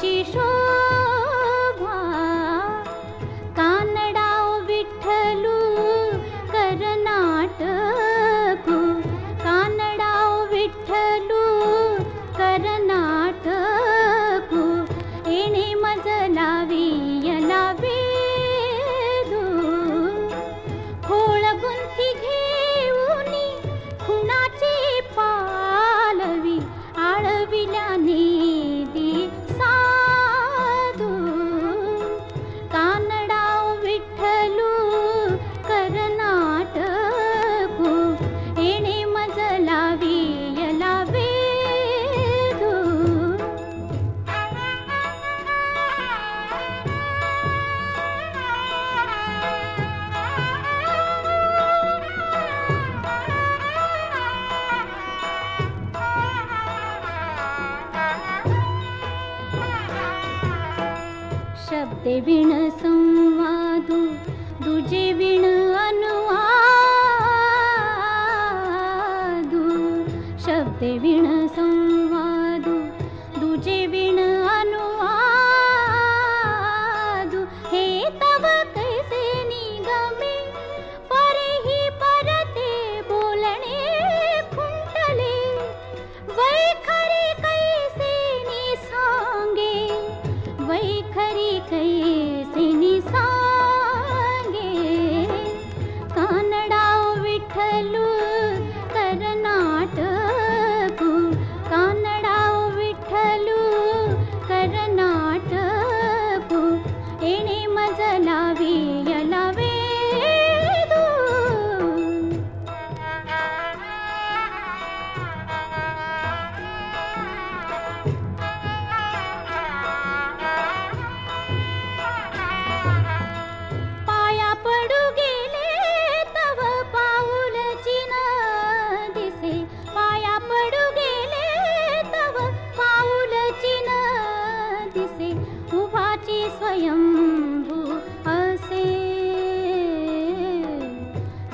शोभा कानडाव विठ्ठलू करनाटकू। कानडाव विठ्ठलू करनाटकू। गुंथी शब्दे विण संवादु दुजे विण अनुवादु शब्दे विण संवादु दुजे विण अनुवादु हे तव कैसे निगमे परेही परते बोलणे खुंटले वैखरी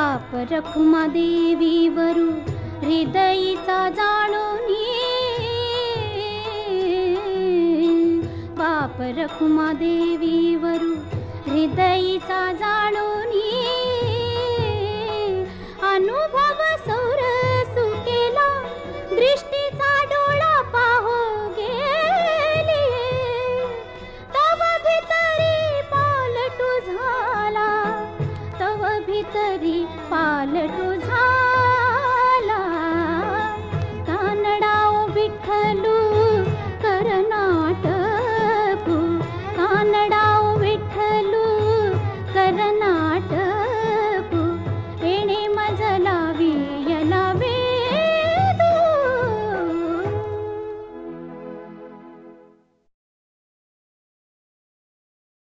बाप रखुमा देवीवरू हृदयीचा जाणून बाप रखुमा देवीवरू हृदयीचा जाणूनी